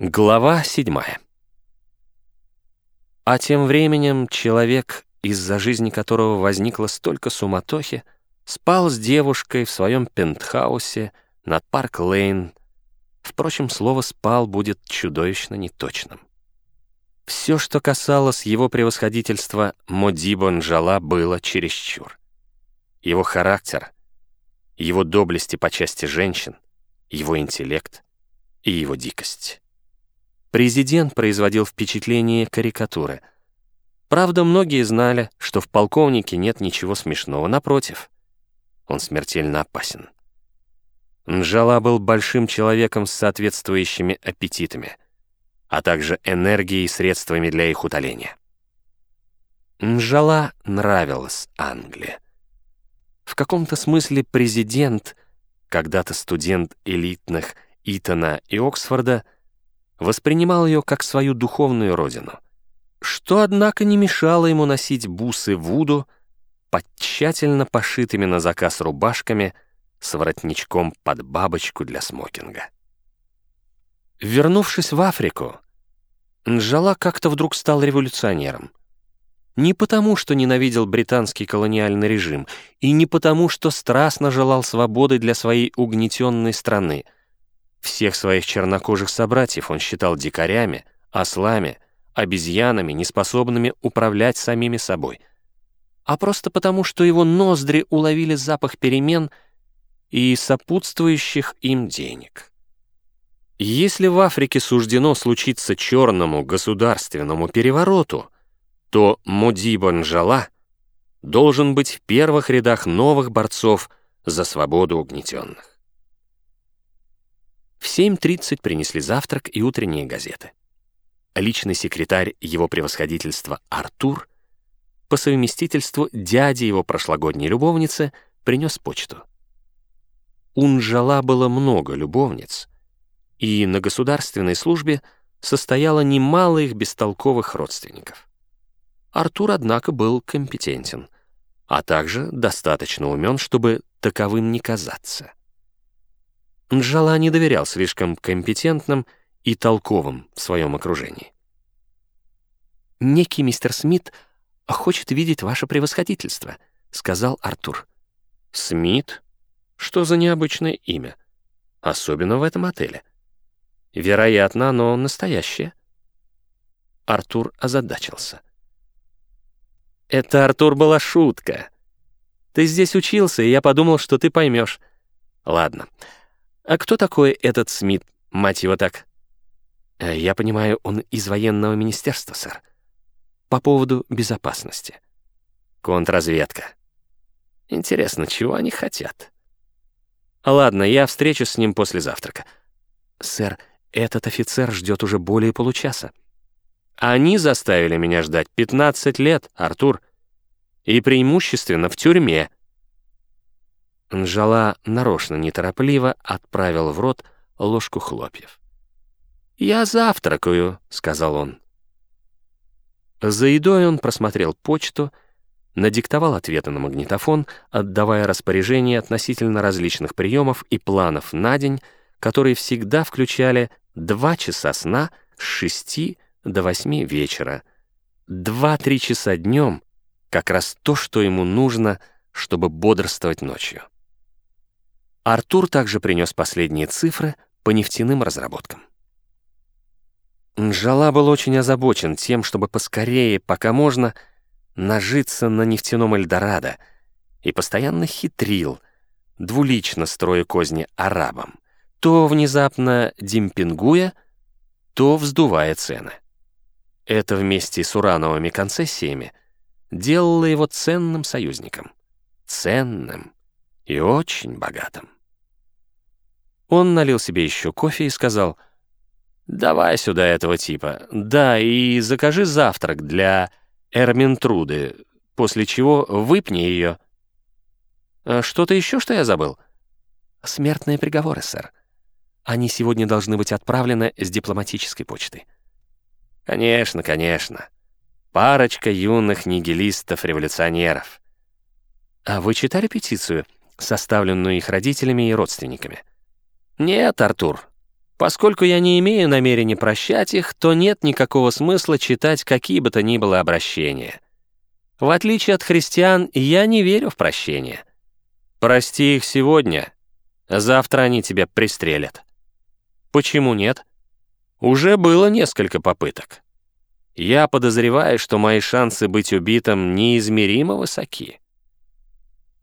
Глава седьмая. А тем временем человек, из-за жизни которого возникло столько суматохи, спал с девушкой в своем пентхаусе над Парк-Лейн. Впрочем, слово «спал» будет чудовищно неточным. Все, что касалось его превосходительства, Модибо Нжала было чересчур. Его характер, его доблести по части женщин, его интеллект и его дикость. Президент производил впечатление карикатуры. Правда, многие знали, что в полковнике нет ничего смешного. Напротив, он смертельно опасен. Нжала был большим человеком с соответствующими аппетитами, а также энергией и средствами для их утоления. Нжала нравилась Англия. В каком-то смысле президент, когда-то студент элитных Итона и Оксфорда — воспринимал ее как свою духовную родину, что, однако, не мешало ему носить бусы Вуду под тщательно пошитыми на заказ рубашками с воротничком под бабочку для смокинга. Вернувшись в Африку, Нджала как-то вдруг стал революционером. Не потому, что ненавидел британский колониальный режим, и не потому, что страстно желал свободы для своей угнетенной страны — всех своих чернокожих собратьев он считал дикарями, ослами, обезьянами, неспособными управлять самими собой. А просто потому, что его ноздри уловили запах перемен и сопутствующих им денег. Если в Африке суждено случиться черному государственному перевороту, то Модиба Нжала должен быть в первых рядах новых борцов за свободу угнетенных. В 7.30 принесли завтрак и утренние газеты. Личный секретарь его превосходительства Артур, по совместительству дяди его прошлогодней любовницы, принес почту. У Нжала было много любовниц, и на государственной службе состояло немало их бестолковых родственников. Артур, однако, был компетентен, а также достаточно умен, чтобы таковым не казаться. Нджала не доверял слишком компетентным и толковым в своем окружении. «Некий мистер Смит хочет видеть ваше превосходительство», — сказал Артур. «Смит? Что за необычное имя? Особенно в этом отеле. Вероятно, оно настоящее». Артур озадачился. «Это, Артур, была шутка. Ты здесь учился, и я подумал, что ты поймешь. Ладно, «А кто такой этот Смит, мать его так?» э, «Я понимаю, он из военного министерства, сэр. По поводу безопасности. Контрразведка. Интересно, чего они хотят?» «Ладно, я встречусь с ним после завтрака». «Сэр, этот офицер ждет уже более получаса». «Они заставили меня ждать 15 лет, Артур. И преимущественно в тюрьме». Нжала нарочно неторопливо отправил в рот ложку хлопьев. «Я завтракаю», — сказал он. За едой он просмотрел почту, надиктовал ответы на магнитофон, отдавая распоряжения относительно различных приемов и планов на день, которые всегда включали два часа сна с шести до восьми вечера, два-три часа днем, как раз то, что ему нужно, чтобы бодрствовать ночью. Артур также принес последние цифры по нефтяным разработкам. Нжала был очень озабочен тем, чтобы поскорее, пока можно, нажиться на нефтяном Эльдорадо и постоянно хитрил, двулично строя козни арабам, то внезапно демпингуя, то вздувая цены. Это вместе с урановыми концессиями делало его ценным союзником. Ценным и очень богатым. Он налил себе еще кофе и сказал, «Давай сюда этого типа. Да, и закажи завтрак для Эрминтруды, после чего выпни ее». «А «Что-то еще, что я забыл?» «Смертные приговоры, сэр. Они сегодня должны быть отправлены с дипломатической почты». «Конечно, конечно. Парочка юных нигилистов-революционеров». «А вы читали петицию, составленную их родителями и родственниками?» «Нет, Артур. Поскольку я не имею намерения прощать их, то нет никакого смысла читать какие бы то ни было обращения. В отличие от христиан, я не верю в прощение. Прости их сегодня, завтра они тебя пристрелят. Почему нет? Уже было несколько попыток. Я подозреваю, что мои шансы быть убитым неизмеримо высоки.